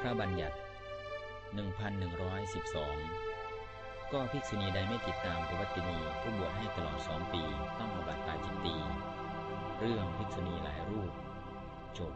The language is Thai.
พระบัญญัติ 1112 ก็ภิกษุณีใดไม่ติดตามปวัตตินีผู้บวชให้ตลอดสองปี ต้องอบัติปาจิตตี เรื่องภิกษุณีหลายรูป จบ